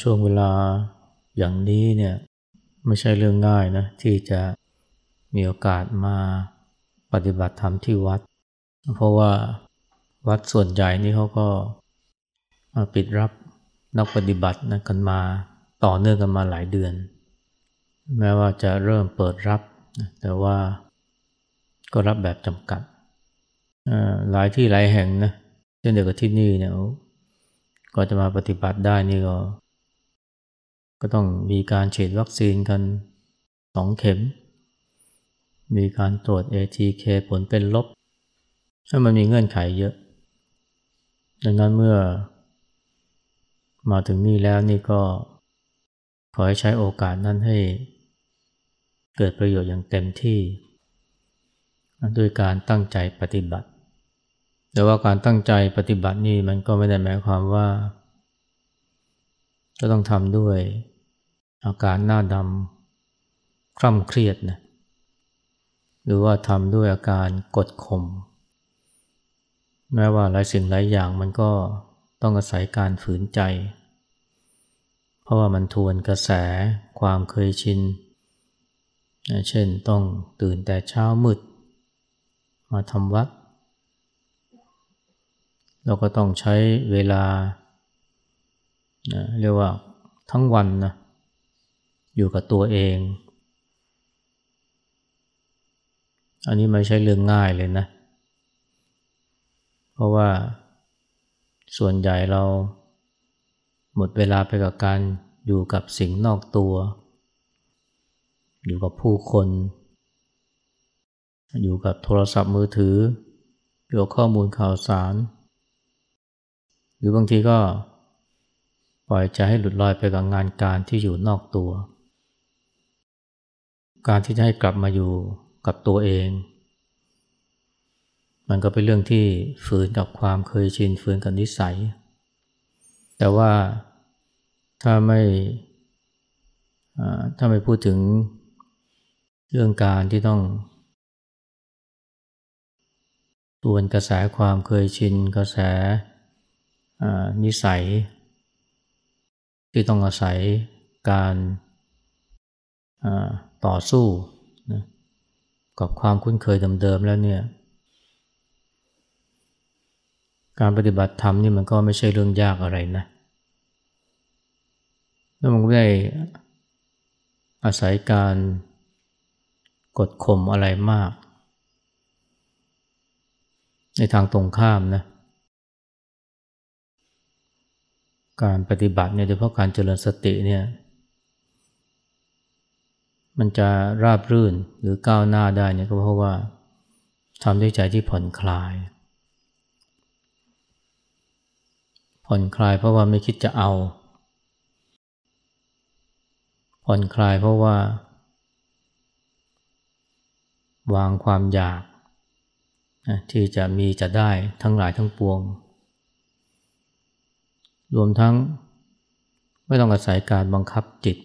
ช่วงเวลาอย่างนี้เนี่ยไม่ใช่เรื่องง่ายนะที่จะมีโอกาสมาปฏิบัติธรรมที่วัด เพราะว่าวัดส่วนใหญ่นี่เขาก็ปิดรับนักปฏิบัตินะกันมาต่อเนื่องกันมาหลายเดือน แม้ว่าจะเริ่มเปิดรับ แต่ว่าก็รับแบบจำกัด หลายที่หลายแห่งนะเช่นเดียวกับที่นี่เนี่ยก็จะมาปฏิบัติได้นี่ก็ ก็ต้องมีการฉีดวัคซีนกันสองเข็ม มีการตรวจ ATK ผลเป็นลบ ถ้ามันมีเงื่อนไขเยอะ ดังนั้นเมื่อมาถึงนี่แล้วนี่ก็ขอให้ใช้โอกาสนั้นให้เกิดประโยชน์อย่างเต็มที่ด้วยการตั้งใจปฏิบัติ แต่ว่าการตั้งใจปฏิบัตินี่มันก็ไม่ได้หมายความว่า จะต้องทำด้วยอาการหน้าดำคร่ำเครียดนะหรือว่าทำด้วยอาการกดข่มแม้ว่าหลายสิ่งหลายอย่างมันก็ต้องอาศัยการฝืนใจ เพราะว่ามันทวนกระแสความเคยชินเช่นต้องตื่นแต่เช้ามืด มาทำวัดเราก็ต้องใช้เวลา เรียกว่าทั้งวันนะอยู่กับตัวเอง อันนี้ไม่ใช่เรื่องง่ายเลยนะ เพราะว่าส่วนใหญ่เราหมดเวลาไปกับการอยู่กับสิ่งนอกตัว อยู่กับผู้คน อยู่กับโทรศัพท์มือถือ อยู่กับข้อมูลข่าวสาร หรือบางทีก็ ปล่อยใจให้หลุดลอยไปกับงานการที่อยู่นอกตัว การที่จะให้กลับมาอยู่กับตัวเอง มันก็เป็นเรื่องที่ฝืนกับความเคยชินฝืนกับนิสัย แต่ว่าถ้าไม่ถ้าไม่พูดถึงเรื่องการที่ต้องตวนกระแสความเคยชินกระแสนิสัย ที่ต้องอาศัยการต่อสู้นะกับความคุ้นเคยเดิมๆแล้วเนี่ย การปฏิบัติธรรมนี่มันก็ไม่ใช่เรื่องยากอะไรนะแล้วมันก็ได้อาศัยการกดข่มอะไรมาก ในทางตรงข้ามนะ การปฏิบัติเนี่ยโดยเฉพาะการเจริญสติเนี่ยมันจะราบรื่นหรือก้าวหน้าได้เนี่ยก็เพราะว่าทำด้วยใจที่ผ่อนคลาย ผ่อนคลายเพราะว่าไม่คิดจะเอา ผ่อนคลายเพราะว่า วางความอยากที่จะมีจะได้ทั้งหลายทั้งปวง รวมทั้งไม่ต้องอาศัยการบังคับจิต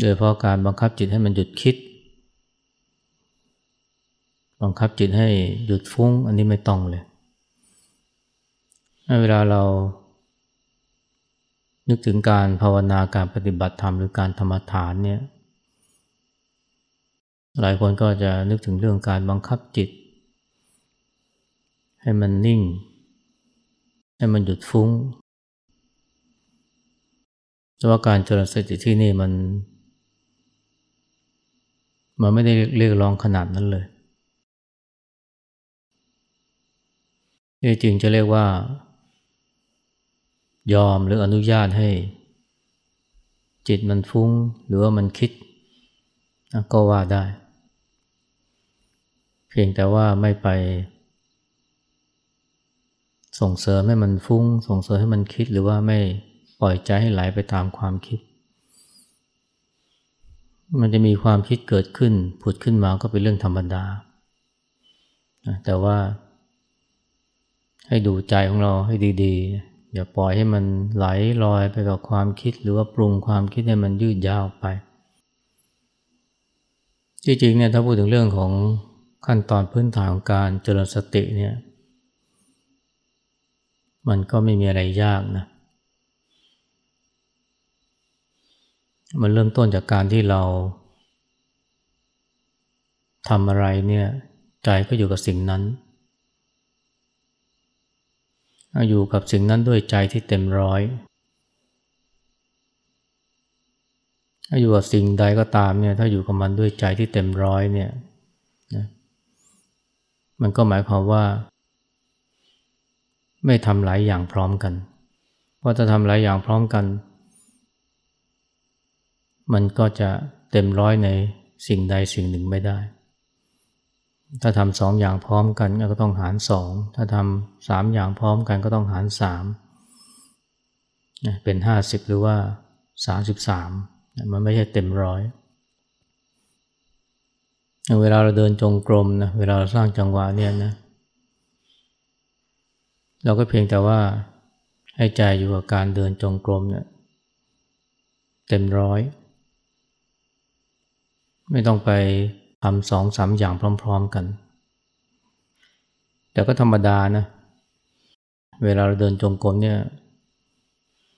โดยเพราะการบังคับจิตให้มันหยุดคิด บังคับจิตให้หยุดฟุ้ง อันนี้ไม่ต้องเลย เวลาเรา นึกถึงการภาวนาการปฏิบัติธรรมหรือการธรรมฐานเนี่ย หลายคนก็จะนึกถึงเรื่องการบังคับจิต ให้มันนิ่ง ให้มันหยุดฟุ้งแต่ว่าการเจริญสติที่นี่มัน มันไม่ได้เรียกร้องขนาดนั้นเลยที่จริงจะเรียกว่า ยอมหรืออนุญาตให้ จิตมันฟุ้งหรือว่ามันคิด ก็ว่าได้ เพียงแต่ว่าไม่ไป ส่งเสริมให้มันฟุ้ง ส่งเสริมให้มันคิดหรือว่าไม่ปล่อยใจให้ไหลไปตามความคิด มันจะมีความคิดเกิดขึ้น ผุดขึ้นมาก็เป็นเรื่องธรรมดา แต่ว่า ให้ดูใจของเราให้ดีๆ อย่าปล่อยให้มันไหลลอยไปกับความคิด หรือว่าปรุงความคิดให้มันยืดยาวไป จริงๆเนี่ยถ้าพูดถึงเรื่องของขั้นตอนพื้นฐานของการเจริญสติเนี่ย มันก็ไม่มีอะไรยากนะ มันเริ่มต้นจากการที่เราทำอะไรเนี่ยใจก็อยู่กับสิ่งนั้น อยู่กับสิ่งนั้นด้วยใจที่เต็มร้อย ถ้าอยู่กับสิ่งใดก็ตามเนี่ยถ้าอยู่กับมันด้วยใจที่เต็มร้อยเนี่ยนะมันก็หมายความว่า ไม่ทำหลายอย่างพร้อมกันเพราะจะทำหลายอย่างพร้อมกัน มันก็จะเต็มร้อยในสิ่งใดสิ่งหนึ่งไม่ได้ ถ้าทำสองอย่างพร้อมกันก็ต้องหารสอง ถ้าทำสามอย่างพร้อมกันก็ต้องหารสามเป็นห้าสิบหรือว่าสามสิบสามมันไม่ใช่เต็มร้อย เวลาเราเดินจงกรมนะ เวลาเราสร้างจังหวะเนี่ยนะ เราก็เพียงแต่ว่าให้ใจอยู่กับการเดินจงกรมเนี่ยเต็มร้อย ไม่ต้องไปทำสองสามอย่างพร้อมๆกัน แต่ก็ธรรมดานะ เวลาเราเดินจงกรมเนี่ย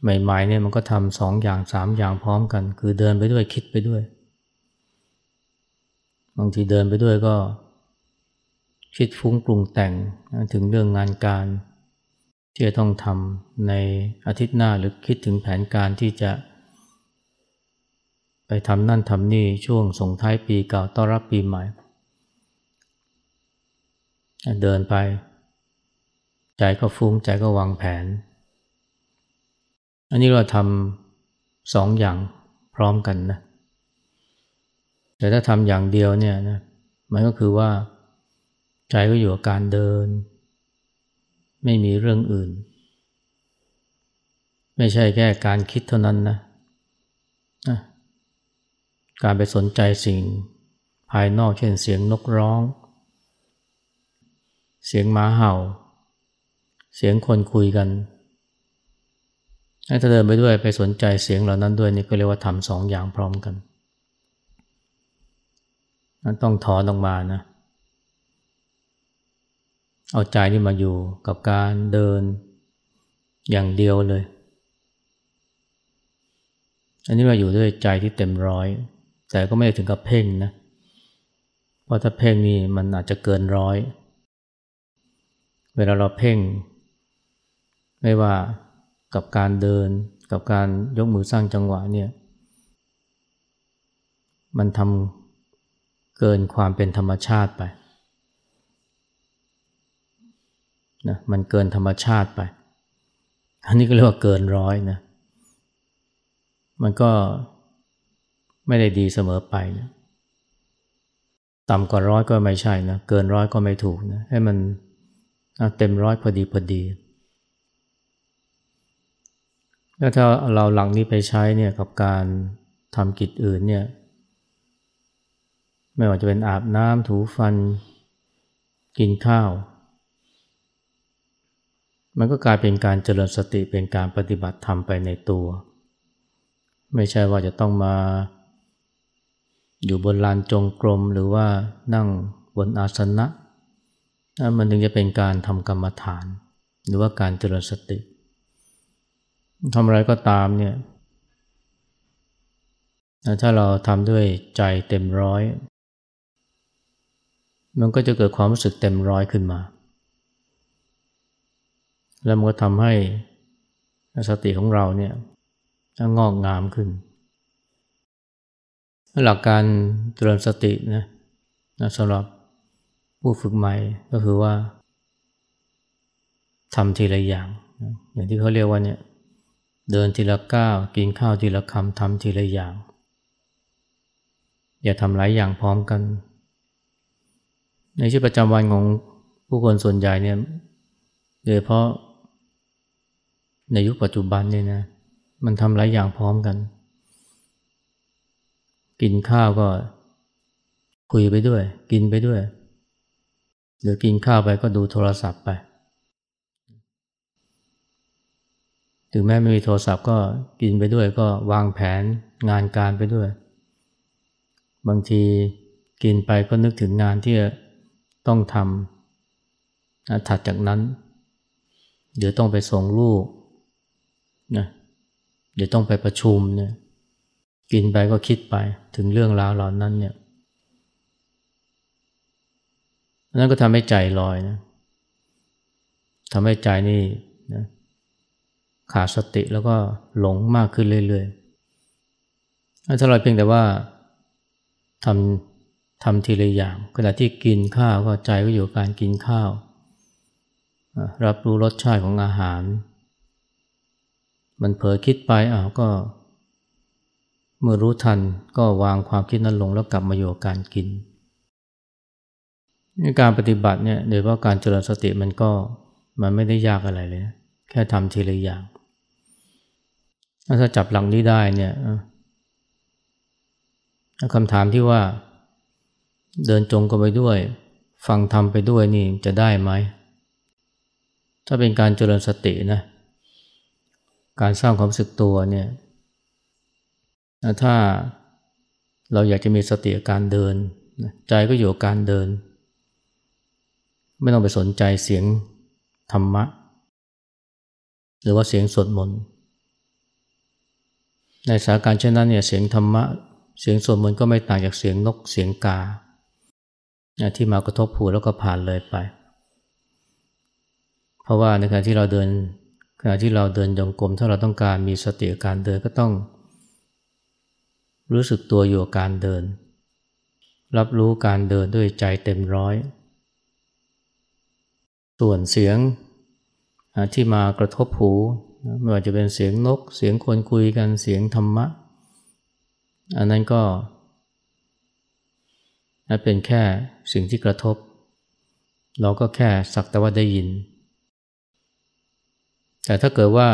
ใหม่ๆเนี่ยมันก็ทำสองอย่างสามอย่างพร้อมกัน คือเดินไปด้วยคิดไปด้วย บางทีเดินไปด้วยก็คิดฟุ้งปรุงแต่งถึงเรื่องงานการ ที่จะต้องทำในอาทิตย์หน้าหรือคิดถึงแผนการที่จะ ไปทำนั่นทำนี่ช่วงส่งท้ายปีเก่าต้อนรับปีใหม่ เดินไป ใจก็ฟุ้งใจก็วางแผน อันนี้เราทำสองอย่างพร้อมกันนะแต่ถ้าทำอย่างเดียวเนี่ยนะมันก็คือว่า ใจก็อยู่กับการเดิน ไม่มีเรื่องอื่น ไม่ใช่แค่การคิดเท่านั้นนะการไปสนใจสิ่งภายนอกเช่นเสียงนกร้อง เสียงหมาเห่า เสียงคนคุยกันถ้าเดินไปด้วยไปสนใจเสียงเหล่านั้นด้วยนี่ก็เรียกว่าทำสองอย่างพร้อมกันนั้นต้องถอนออกมานะ เอาใจนี่มาอยู่กับการเดินอย่างเดียวเลย อันนี้มาอยู่ด้วยใจที่เต็มร้อย แต่ก็ไม่ได้ถึงกับเพ่งนะ เพราะถ้าเพ่งนี่มันอาจจะเกินร้อย เวลาเราเพ่ง ไม่ว่ากับการเดิน กับการยกมือสร้างจังหวะเนี่ย มันทำเกินความเป็นธรรมชาติไป นะมันเกินธรรมชาติไป อันนี้ก็เรียกว่าเกินร้อยนะมันก็ไม่ได้ดีเสมอไปนะต่ำกว่าร้อยก็ไม่ใช่นะเกินร้อยก็ไม่ถูกนะให้มันเต็มร้อยพอดีพอดีแล้วถ้าเราหลังนี้ไปใช้เนี่ยกับการทำกิจอื่นเนี่ยไม่ว่าจะเป็นอาบน้ำถูฟัน กินข้าว มันก็กลายเป็นการเจริญสติเป็นการปฏิบัติธรรมไปในตัว ไม่ใช่ว่าจะต้องมา อยู่บนลานจงกรมหรือว่านั่งบนอาสนะมันถึงจะเป็นการทำกรรมฐาน หรือว่าการเจริญสติทำอะไรก็ตามเนี่ยถ้าเราทำด้วยใจเต็มร้อย มันก็จะเกิดความรู้สึกเต็มร้อยขึ้นมา แล้วมันก็ทำให้สติของเราเนี่ยงอกงามขึ้น หลักการเจริญสตินะสำหรับผู้ฝึกใหม่ก็คือว่าทำทีละอย่าง อย่างที่เขาเรียกว่าเนี่ยเดินทีละก้าวกินข้าวทีละคำทำทีละอย่าง อย่าทำหลายอย่างพร้อมกัน ในชีวิตประจำวันของผู้คนส่วนใหญ่เนี่ยโดยเพราะ ในยุคปัจจุบันเนี่ยนะมันทำหลายอย่างพร้อมกัน กินข้าวก็คุยไปด้วย กินไปด้วย หรือกินข้าวไปก็ดูโทรศัพท์ไป ถึงแม้ไม่มีโทรศัพท์ก็กินไปด้วยก็วางแผนงานการไปด้วย บางทีกินไปก็นึกถึงงานที่ต้องทำถัดจากนั้น เดี๋ยวต้องไปส่งลูก นะเดี๋ยวต้องไปประชุมเนี่ยกินไปก็คิดไปถึงเรื่องราวเหล่านั้นเนี่ยนั่นก็ทำให้ใจลอยนะทำให้ใจนี่นะขาดสติแล้วก็หลงมากขึ้นเรื่อยๆถ้าเราเพียงแต่ว่าทำทำทีละอย่างขณะที่กินข้าวก็ใจก็อยู่การกินข้าว รับรู้รสชาติของอาหาร มันเผลอคิดไปอ้าวก็ เมื่อรู้ทันก็วางความคิดนั้นลงแล้วกลับมาอยู่กับการกินการปฏิบัติเนี่ยโดยว่าการเจริญสติมันก็มันไม่ได้ยากอะไรเลย แค่ทำทีละอย่าง ถ้าจับหลังนี้ได้เนี่ยคำถามที่ว่า เดินจงก็ไปด้วย ฟังทำไปด้วยนี่จะได้ไหม ถ้าเป็นการเจริญสตินะ การสร้างความสึกตัวเนี่ยถ้าเราอยากจะมีสติการเดิน ใจก็อยู่กับการเดิน ไม่ต้องไปสนใจเสียงธรรมะ หรือว่าเสียงสวดมนต์ในสถานการณ์เช่นนั้นเนี่ยเสียงธรรมะ เสียงสวดมนต์ก็ไม่ต่างจากเสียงนกเสียงกา ที่มากระทบหูแล้วก็ผ่านเลยไป เพราะว่าในขณะที่เราเดิน ณะที่เราเดินจงกรมถ้าเราต้องการมีสติการเดินก็ต้อง รู้สึกตัวอยู่กับการเดิน รับรู้การเดินด้วยใจเต็มร้อย ส่วนเสียงที่มากระทบหูไม่ว่าจะเป็นเสียงนก เสียงคนคุยกันเสียงธรรมะ อันนั้นก็เป็นแค่สิ่งที่กระทบ เราก็แค่สักแต่ว่าได้ยิน แต่ถ้าเกิดว่า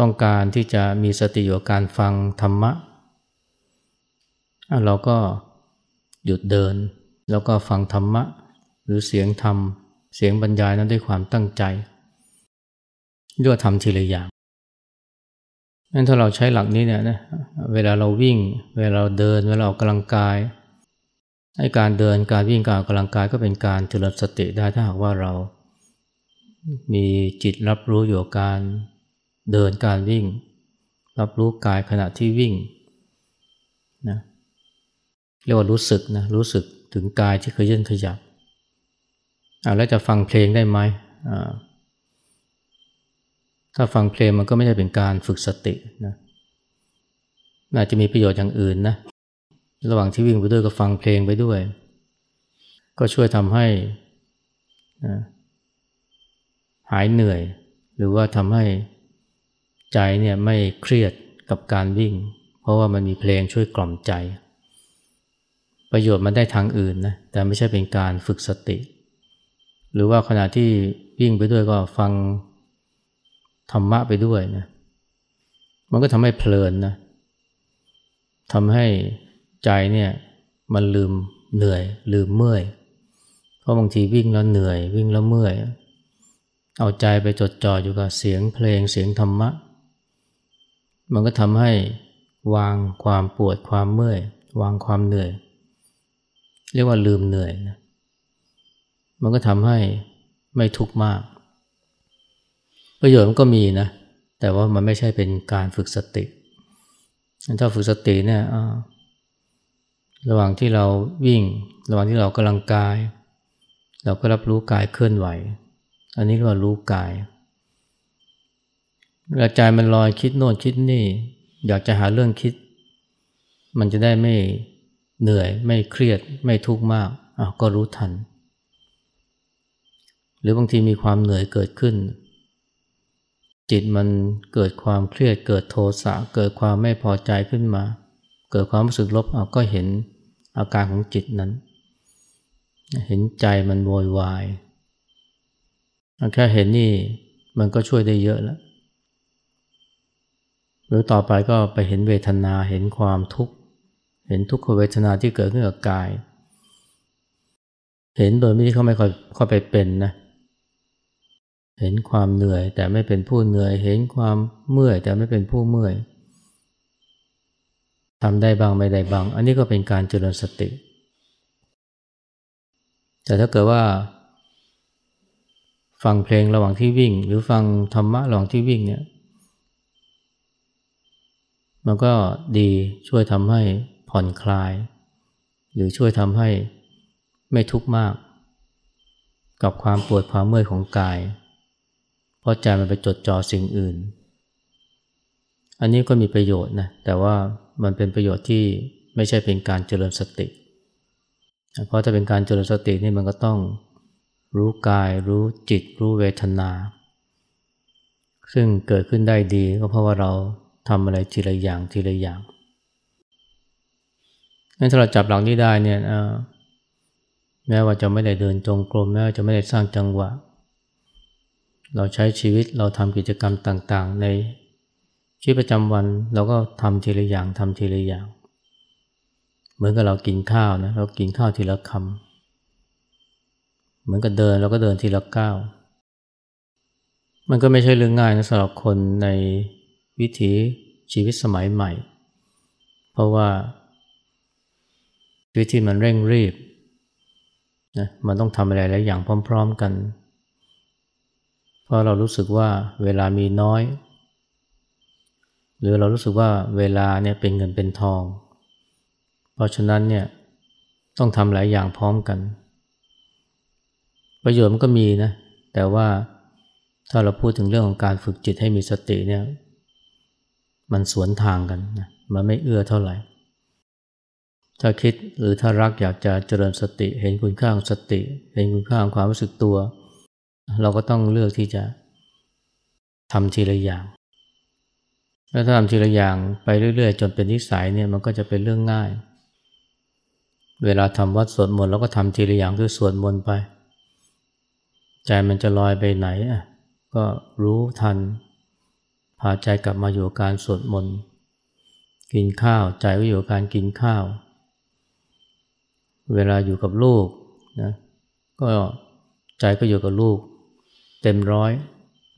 ต้องการที่จะมีสติอยู่การฟังธรรมะ เราก็หยุดเดิน แล้วก็ฟังธรรมะ หรือเสียงธรรม เสียงบรรยายนั้นด้วยความตั้งใจเรียทำทีละอย่างนั้นถ้าเราใช้หลักนี้เนี่ยนะเวลาเราวิ่ง เวลาเราเดิน เวลาออกกำลังกายให้การเดินการวิ่งการออกกำลังกายก็เป็นการเจริญสติได้ถ้าหากว่าเรา มีจิตรับรู้อยู่กับการเดินการวิ่ง รับรู้กายขณะที่วิ่งนะเรียกว่ารู้สึกนะรู้สึกถึงกายที่เคยยื่นขยับอ่าแล้วจะฟังเพลงได้ไหมอ่าถ้าฟังเพลงมันก็ไม่ได้เป็นการฝึกสตินะอาจจะมีประโยชน์อย่างอื่นนะระหว่างที่วิ่งไปด้วยก็ฟังเพลงไปด้วย ก็ช่วยทำให้นะ หายเหนื่อย หรือว่าทำให้ใจเนี่ยไม่เครียดกับการวิ่ง เพราะว่ามันมีเพลงช่วยกล่อมใจ ประโยชน์มันได้ทางอื่นนะแต่ไม่ใช่เป็นการฝึกสติ หรือว่าขณะที่วิ่งไปด้วยก็ฟังธรรมะไปด้วยนะมันก็ทำให้เพลินนะทำให้ใจเนี่ยมันลืมเหนื่อยลืมเมื่อย เพราะบางทีวิ่งแล้วเหนื่อยวิ่งแล้วเมื่อย เอาใจไปจดจ่ออยู่กับเสียงเพลงเสียงธรรมะ มันก็ทำให้วางความปวดความเมื่อย วางความเหนื่อย เรียกว่าลืมเหนื่อยนะมันก็ทำให้ไม่ทุกข์มาก ประโยชน์มันก็มีนะ แต่ว่ามันไม่ใช่เป็นการฝึกสติ ถ้าฝึกสติเนี่ยระหว่างที่เราวิ่ง ระหว่างที่เรากำลังกาย เราก็รับรู้กายเคลื่อนไหว อันนี้เรียกว่ารู้กายเวลาใจมันลอยคิดโน่นคิดนี่ อยากจะหาเรื่องคิด มันจะได้ไม่เหนื่อย ไม่เครียดไม่ทุกข์มากอะก็รู้ทัน หรือบางทีมีความเหนื่อยเกิดขึ้น จิตมันเกิดความเครียดเกิดโทสะเกิดความไม่พอใจขึ้นมา เกิดความรู้สึกลบเอาวก็เห็นอาการของจิตนั้น เห็นใจมันโวยวาย แค่เห็นนี่มันก็ช่วยได้เยอะแล้วหรือต่อไปก็ไปเห็นเวทนาเห็นความทุกข์ เห็นทุกขเวทนาที่เกิดขึ้นกับกาย เห็นโดยไม่ที่เขาไม่ค่อยเข้าไปเป็นนะ เห็นความเหนื่อยแต่ไม่เป็นผู้เหนื่อย เห็นความเมื่อยแต่ไม่เป็นผู้เมื่อยทำได้บางไม่ได้บาง อันนี้ก็เป็นการเจริญสติ แต่ถ้าเกิดว่า ฟังเพลงระหว่างที่วิ่ง หรือฟังธรรมะระหว่างที่วิ่งเนี่ย มันก็ดีช่วยทำให้ผ่อนคลาย หรือช่วยทำให้ไม่ทุกข์มาก กับความปวดความเมื่อยของกาย เพราะใจมันไปจดจ่อสิ่งอื่น อันนี้ก็มีประโยชน์นะ แต่ว่ามันเป็นประโยชน์ที่ไม่ใช่เป็นการเจริญสติ เพราะถ้าเป็นการเจริญสตินี่มันก็ต้อง รู้กาย รู้จิต รู้เวทนา ซึ่งเกิดขึ้นได้ดีก็เพราะว่าเราทำอะไรทีละอย่างทีละอย่างงั้นถ้าเราจับหลักนี้ได้เนี่ยแม้ว่าจะไม่ได้เดินจงกรมแม้ว่าจะไม่ได้สร้างจังหวะ เราใช้ชีวิตเราทำกิจกรรมต่างๆ ในชีวิตประจำวันเราก็ทำทีละอย่างทำทีละอย่าง เหมือนกับเรากินข้าวนะเรากินข้าวทีละคำ เหมือนกับเดินเราก็เดินทีละก้าวมันก็ไม่ใช่เรื่องง่ายนะสำหรับคนในวิถีชีวิตสมัยใหม่ เพราะว่าชีวิตที่มันเร่งรีบนะมันต้องทำอะไรหลายอย่างพร้อม ๆกัน เพราะเรารู้สึกว่าเวลามีน้อย หรือเรารู้สึกว่าเวลาเนี่ยเป็นเงินเป็นทอง เพราะฉะนั้นเนี่ยต้องทำหลายอย่างพร้อมกัน ประโยชน์มันก็มีนะ แต่ว่าถ้าเราพูดถึงเรื่องของการฝึกจิตให้มีสติเนี่ย มันสวนทางกันนะมันไม่เอื้อเท่าไหร่ ถ้าคิดหรือถ้ารักอยากจะเจริญสติ เห็นคุณค่าของสติ เห็นคุณค่าของความรู้สึกตัว เราก็ต้องเลือกที่จะทำทีละอย่างแล้วถ้าทำทีละอย่างไปเรื่อยๆ จนเป็นนิสัยเนี่ยมันก็จะเป็นเรื่องง่าย เวลาทำวัดสวดมนต์เราก็ทำทีละอย่างคือสวดมนต์ไป ใจมันจะลอยไปไหนอะก็รู้ทัน พาใจกลับมาอยู่การสวดมนต์กินข้าวใจก็อยู่กับการกินข้าว เวลาอยู่กับลูกนะก็ใจก็อยู่กับลูก เต็มร้อย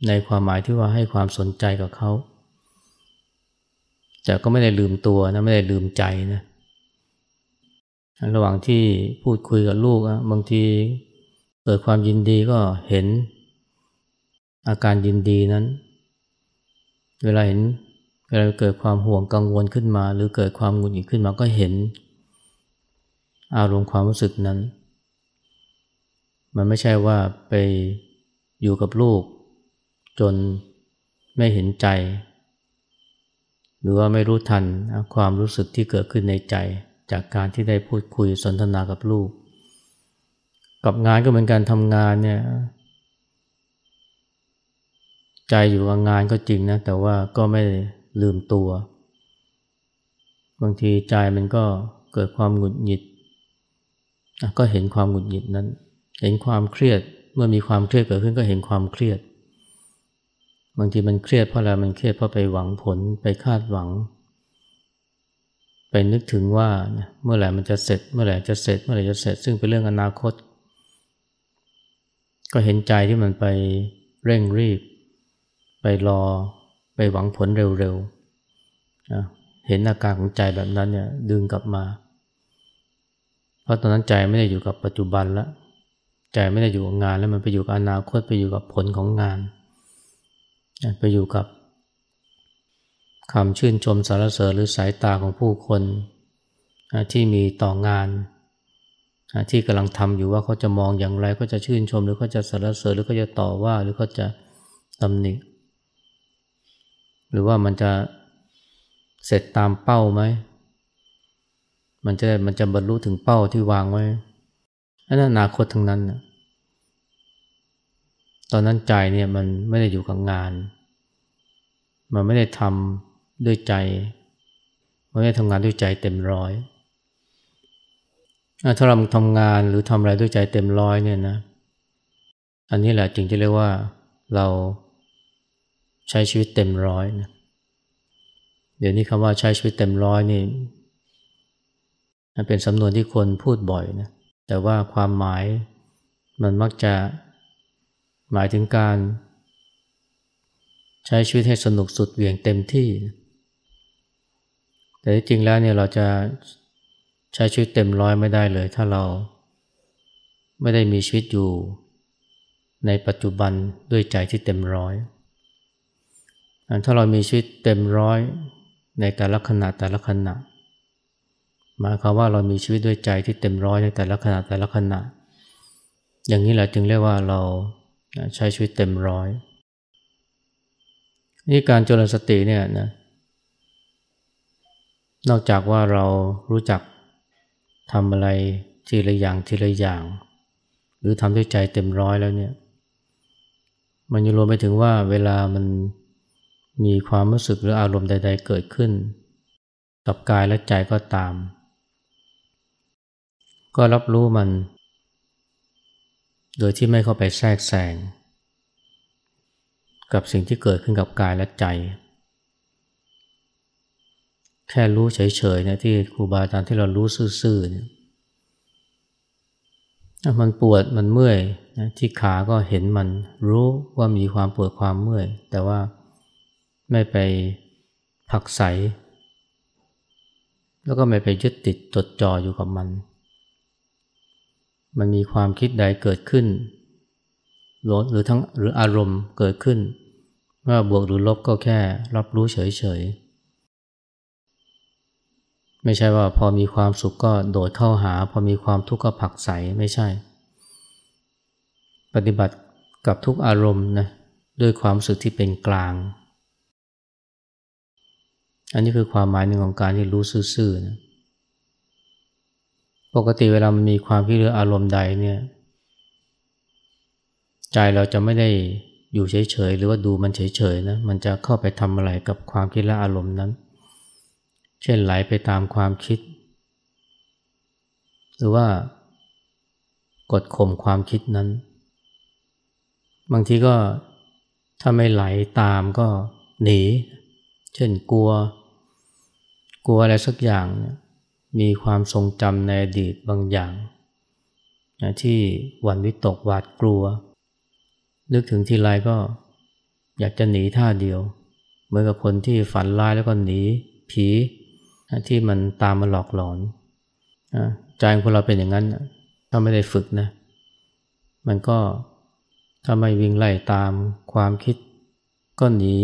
ในความหมายที่ว่าให้ความสนใจกับเขาแต่ก็ไม่ได้ลืมตัวนะไม่ได้ลืมใจนะระหว่างที่พูดคุยกับลูกบางที เกิดความยินดีก็เห็น อาการยินดีนั้น เวลาเห็นเวลาเกิดความห่วงกังวลขึ้นมา หรือเกิดความหงุดหงิดขึ้นมาก็เห็น อารมณ์ความรู้สึกนั้น มันไม่ใช่ว่าไปอยู่กับลูก จนไม่เห็นใจ หรือว่าไม่รู้ทันความรู้สึกที่เกิดขึ้นในใจ จากการที่ได้พูดคุยสนทนากับลูก กับงานก็เหมือนการทำงานเนี่ยใจอยู่กับงานก็จริงนะ แต่ว่าก็ไม่ลืมตัว บางทีใจมันก็เกิดความหงุดหงิด ก็เห็นความหงุดหงิดนั้น เห็นความเครียด เมื่อมีความเครียดเกิดขึ้นก็เห็นความเครียด บางทีมันเครียดเพราะอะไร มันเครียดเพราะไปหวังผล ไปคาดหวัง ไปนึกถึงว่าเมื่อไหร่มันจะเสร็จ เมื่อไหร่จะเสร็จ เมื่อไหร่จะเสร็จ ซึ่งเป็นเรื่องอนาคต ก็เห็นใจที่มันไปเร่งรีบ ไปรอไปหวังผลเร็วๆนะเห็นอาการของใจแบบนั้นเนี่ยดึงกลับมา เพราะตอนนั้นใจไม่ได้อยู่กับปัจจุบันแล้วใจไม่ได้อยู่กับงานแล้วมันไปอยู่กับอนาคตไปอยู่กับผลของงาน ไปอยู่กับคำชื่นชมสารเสริญหรือสายตาของผู้คนที่มีต่องาน ที่กำลังทำอยู่ว่าเขาจะมองอย่างไรก็จะชื่นชม หรือเขาจะสารเสริญหรือเขาจะต่อว่าหรือเขาจะตำหนิหรือว่ามันจะเสร็จตามเป้าไหมมันจะมันจะบรรลุถึงเป้าที่วางไว้อันนั้นอนาคตทั้งนั้นนะตอนนั้นใจเนี่ยมันไม่ได้อยู่กับงาน มันไม่ได้ทำด้วยใจ มันไม่ได้ทำงานด้วยใจเต็มร้อย ถ้าเราทำงานหรือทำอะไรด้วยใจเต็มร้อยเนี่ยนะ อันนี้แหละจึงจะเรียกว่าเราใช้ชีวิตเต็มร้อยนะ เดี๋ยวนี้คำว่าใช้ชีวิตเต็มร้อยนี่เป็นสำนวนที่คนพูดบ่อยนะ แต่ว่าความหมายมันมักจะหมายถึงการ ใช้ชีวิตให้สนุกสุดเหวี่ยงเต็มที่ แต่จริงแล้วเนี่ยเราจะ ช้ชีวิตเต็มร้อยไม่ได้เลย ถ้าเราไม่ได้มีชีวิตอยู่ ในปัจจุบันด้วยใจที่เต็มร้อยถ้าเรามีชีวิตเต็มร้อยในแต่ละขณะแต่ละขณะหมายความว่าเรามีชีวิตด้วยใจที่เต็มร้อยในแต่ละขณะแต่ละขณะ อย่างนี้แหละจึงเรียกว่าเราใช้ชีวิตเต็มร้อยนี่การเจริญสติเนี่ยนะนอกจากว่าเรารู้จัก ทำอะไรทีละอย่างทีละอย่าง หรือทำด้วยใจเต็มร้อยแล้วเนี่ย มันยังรวมไปถึงว่าเวลามันมีความรู้สึกหรืออารมณ์ใด ๆ เกิดขึ้น กับกายและใจก็ตาม ก็รับรู้มัน โดยที่ไม่เข้าไปแทรกแซงกับสิ่งที่เกิดขึ้นกับกายและใจ แค่รู้เฉยๆนะที่ครูบาอาจารย์ที่เรารู้ซื่อๆเนี่ยมันปวดมันเมื่อยนะที่ขาก็เห็นมันรู้ว่ามีความปวดความเมื่อย แต่ว่าไม่ไปผักใส แล้วก็ไม่ไปยึดติดจดจ่ออยู่กับมัน มันมีความคิดใดเกิดขึ้นหรือทั้งหรืออารมณ์เกิดขึ้นว่าบวกหรือลบก็แค่รับรู้เฉยๆ ไม่ใช่ว่าพอมีความสุขก็โดดเข้าหา พอมีความทุกข์ก็ผักใสไม่ใช่ ปฏิบัติกับทุกอารมณ์นะด้วยความสึกที่เป็นกลาง อันนี้คือความหมายหนึ่งของการที่รู้ซื่อๆนะปกติเวลามันมีความคิดหรืออารมณ์ใดเนี่ยใจเราจะไม่ได้อยู่เฉยๆหรือว่าดูมันเฉยๆนะมันจะเข้าไปทำอะไรกับความคิดและอารมณ์นั้น เช่นไหลไปตามความคิด หรือว่ากดข่มความคิดนั้น บางทีก็ถ้าไม่ไหลตามก็หนี เช่นกลัว กลัวอะไรสักอย่างมีความทรงจำในอดีตบางอย่างที่หวั่นวิตกหวาดกลัว นึกถึงทีไรก็อยากจะหนีท่าเดียว เหมือนกับคนที่ฝันร้ายแล้วก็หนีผี ที่มันตามมาหลอกหลอนใจของเราเป็นอย่างนั้นถ้าไม่ได้ฝึกนะ มันก็ถ้าไม่วิ่งไล่ตามความคิด ก็หนี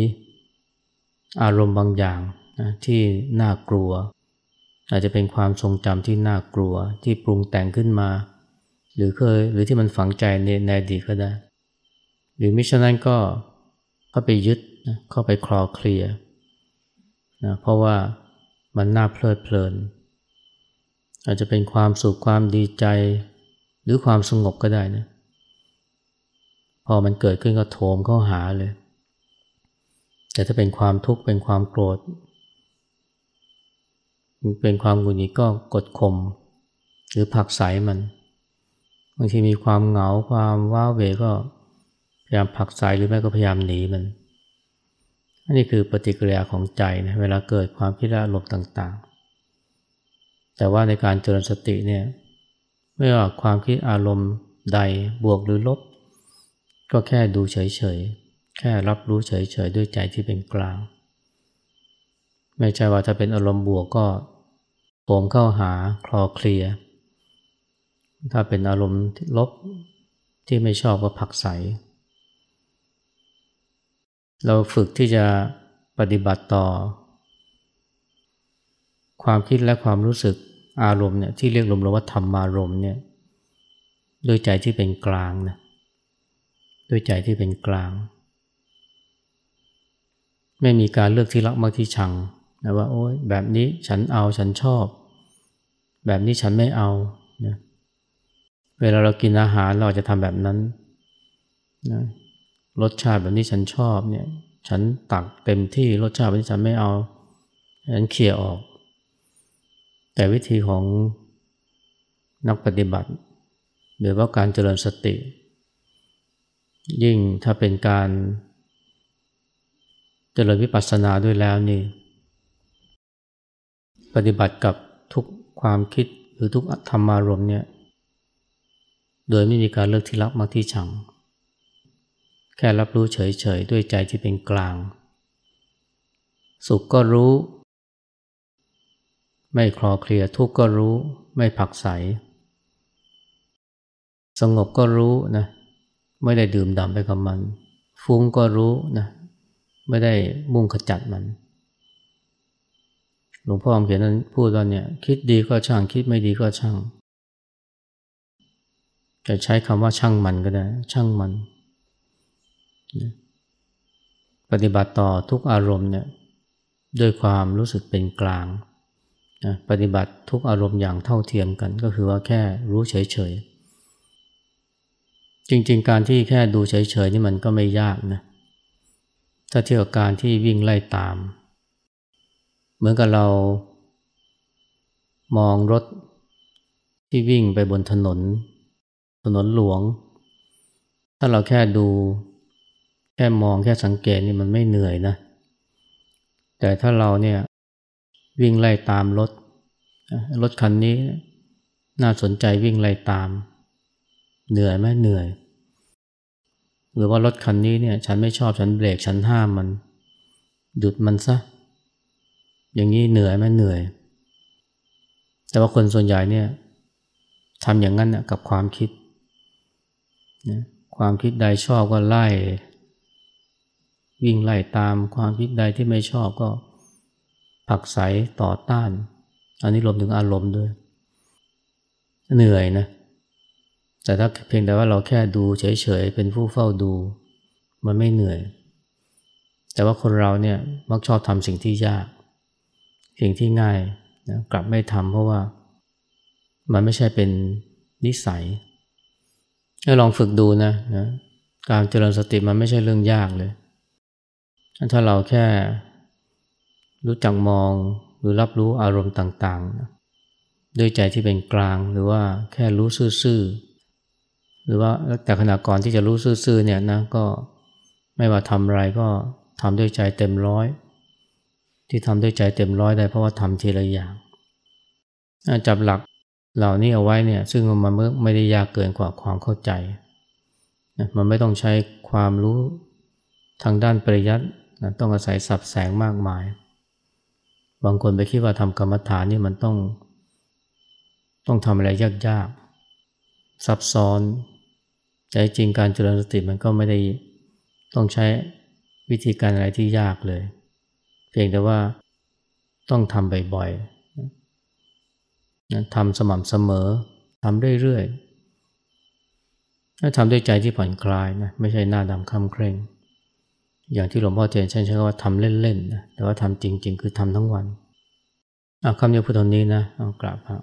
อารมณ์บางอย่างนะที่น่ากลัว อาจจะเป็นความทรงจำที่น่ากลัวที่ปรุงแต่งขึ้นมา หรือเคยหรือที่มันฝังใจในในอดีตก็ได้ หรือมิฉะนั้นก็เข้าไปยึดนะเข้าไปคลอเคลียนะเพราะว่า มันน่าเพลิดเพลิน อาจจะเป็นความสุขความดีใจ หรือความสงบก็ได้นะพอมันเกิดขึ้นก็โถมเข้าหาเลย แต่ถ้าเป็นความทุกข์เป็นความโกรธ เป็นความหงุดหงิดก็กดข่มหรือผักใสมัน บางทีมีความเหงาความว้าเหวก็พยายามผักใสหรือไม่ก็พยายามหนีมัน อันนี้คือปฏิกิริยาของใจนะเวลาเกิดความคิดและอารมณ์ต่างๆ แต่ว่าในการเจริญสติเนี่ยไม่ว่าความคิดอารมณ์ใดบวกหรือลบ ก็แค่ดูเฉยๆ แค่รับรู้เฉยๆ ด้วยใจที่เป็นกลาง ไม่ใช่ว่าถ้าเป็นอารมณ์บวกก็โผมเข้าหาคลอเคลีย ถ้าเป็นอารมณ์ลบที่ไม่ชอบก็ผักใส เราฝึกที่จะปฏิบัติต่อ ความคิดและความรู้สึกอารมณ์เนี่ยที่เรียกรวมๆว่าธรรมารมณ์เนี่ยด้วยใจที่เป็นกลางนะด้วยใจที่เป็นกลาง ไม่มีการเลือกที่รักมากที่ชังนะว่าโอ้ยแบบนี้ฉันเอาฉันชอบ แบบนี้ฉันไม่เอานะเวลาเรากินอาหารเราจะทำแบบนั้นนะ รสชาติแบบนี้ฉันชอบเนี่ย ฉันตักเต็มที่รสชาติแบบนี้ฉันไม่เอาฉันเขี่ยออก แต่วิธีของนักปฏิบัติ หรือว่าการเจริญสติ ยิ่งถ้าเป็นการเจริญวิปัสสนาด้วยแล้วนี่ ปฏิบัติกับทุกความคิดหรือทุกธรรมารมณ์เนี่ย โดยไม่มีการเลือกที่รักมากที่ชัง แค่รับรู้เฉยๆ ด้วยใจที่เป็นกลาง สุขก็รู้ ไม่คลอเคลียทุกข์ก็รู้ ไม่ผักใส สงบก็รู้นะไม่ได้ดื่มด่ำไปกับมัน ฟุ้งก็รู้นะไม่ได้มุ่งขจัดมัน หลวงพ่อเขียนนั้นพูดว่าเนี่ยคิดดีก็ช่างคิดไม่ดีก็ช่างจะใช้คำว่าช่างมันก็ได้ ช่างมัน ปฏิบัติต่อทุกอารมณ์เนี่ยด้วยความรู้สึกเป็นกลางนะปฏิบัติทุกอารมณ์อย่างเท่าเทียมกัน ก็คือว่าแค่รู้เฉยๆ จริงๆ การที่แค่ดูเฉยๆนี่มันก็ไม่ยากนะถ้าเทียบกับการที่วิ่งไล่ตาม เหมือนกับเรามองรถที่วิ่งไปบนถนน ถนนหลวง ถ้าเราแค่ดู แค่มองแค่สังเกตนี่มันไม่เหนื่อยนะ แต่ถ้าเราเนี่ยวิ่งไล่ตามรถ รถคันนี้น่าสนใจวิ่งไล่ตาม เหนื่อยไหมเหนื่อย หรือว่ารถคันนี้เนี่ยฉันไม่ชอบฉันเบรกฉันห้ามมันหยุดมันซะ อย่างนี้เหนื่อยไหมเหนื่อย แต่ว่าคนส่วนใหญ่เนี่ยทำอย่างนั้นนะกับความคิดนะความคิดใดชอบก็ไล่ วิ่งไล่ตามความคิดใดที่ไม่ชอบก็ผักใสต่อต้าน อันนี้รวมถึงอารมณ์ด้วย เหนื่อยนะ แต่ถ้าเพียงแต่ว่าเราแค่ดูเฉยๆ เป็นผู้เฝ้าดู มันไม่เหนื่อย แต่ว่าคนเราเนี่ยมักชอบทำสิ่งที่ยาก สิ่งที่ง่ายนะกลับไม่ทำเพราะว่ามันไม่ใช่เป็นนิสัยให้ลองฝึกดูนะนะ การเจริญสติมันไม่ใช่เรื่องยากเลย ถ้าเราแค่รู้จักมองหรือรับรู้อารมณ์ต่างๆ ด้วยใจที่เป็นกลางหรือว่าแค่รู้ซื่อๆ หรือว่าแต่ขณะก่อนที่จะรู้ซื่อๆเนี่ยนะก็ไม่ว่าทำอะไรก็ทำด้วยใจเต็มร้อย ที่ทำด้วยใจเต็มร้อยได้เพราะว่าทำทีละอย่าง จับหลักเหล่านี้เอาไว้เนี่ยซึ่งมันไม่ได้ยากเกินกว่าความเข้าใจ มันไม่ต้องใช้ความรู้ทางด้านปริยัติ ต้องอาศัยสับแสงมากมาย บางคนไปคิดว่าทำกรรมฐานนี่มันต้อง ต้องทำอะไรยากๆ ซับซ้อนแต่จริงการเจริญสติมันก็ไม่ได้ต้องใช้วิธีการอะไรที่ยากเลย เพียงแต่ว่าต้องทำบ่อยๆทำสม่ำเสมอทำเรื่อยๆถ้าทำด้วยใจที่ผ่อนคลายนะไม่ใช่หน้าดำคำเคร่ง อย่างที่หลวงพ่อเจนใช้ใช้ว่าทำเล่นๆนะแต่ว่าทำจริง ๆ คือทำทั้งวันคำนี้พูดตอนนี้นะเอากราบครับ